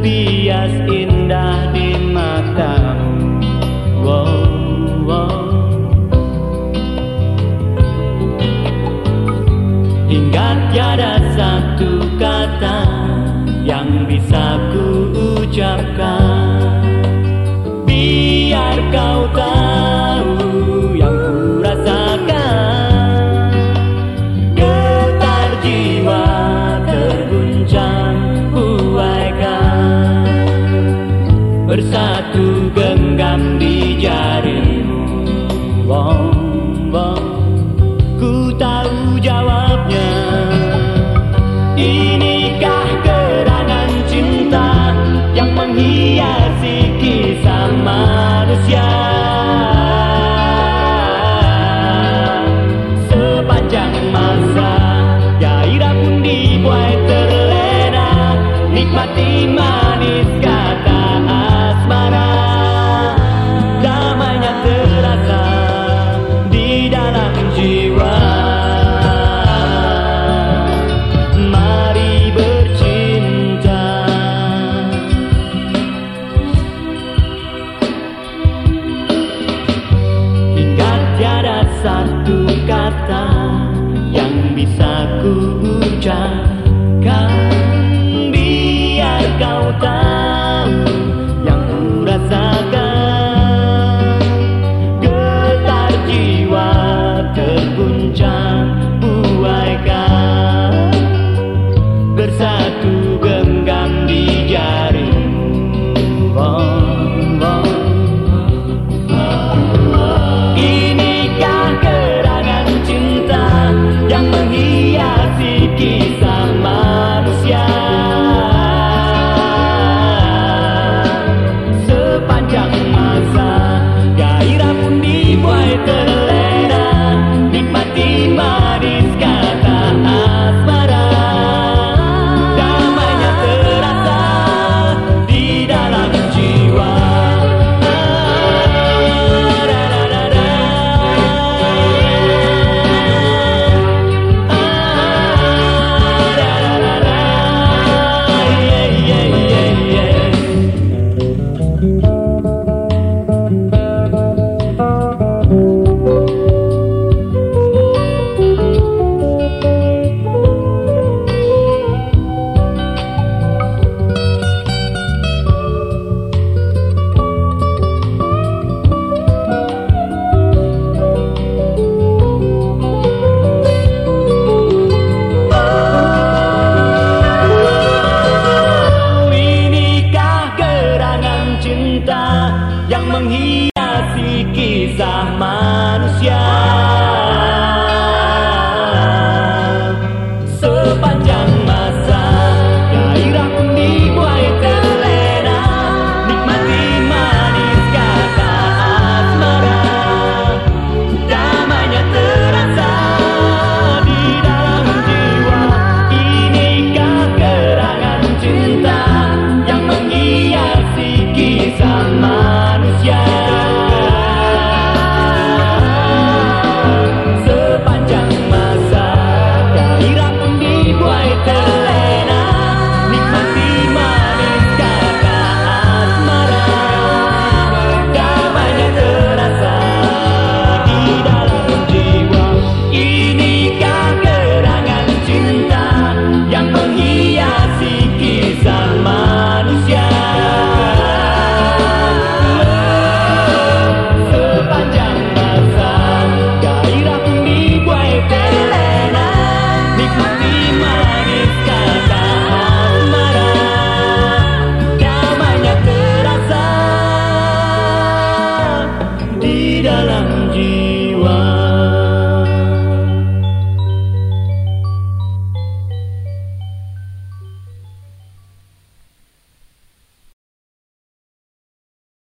Terbias indah di matamu wow, wow. Hingga tiada Bersatu genggam di jarimu. Wow, wow. Ku tahu jawabnya. Inikah gerangan cinta Yang menghiasi kisah manusia? Sepanjang masa Gairah pun dibuat terlena. Nikmati satu kata yang bisa ku ucap yang menghina.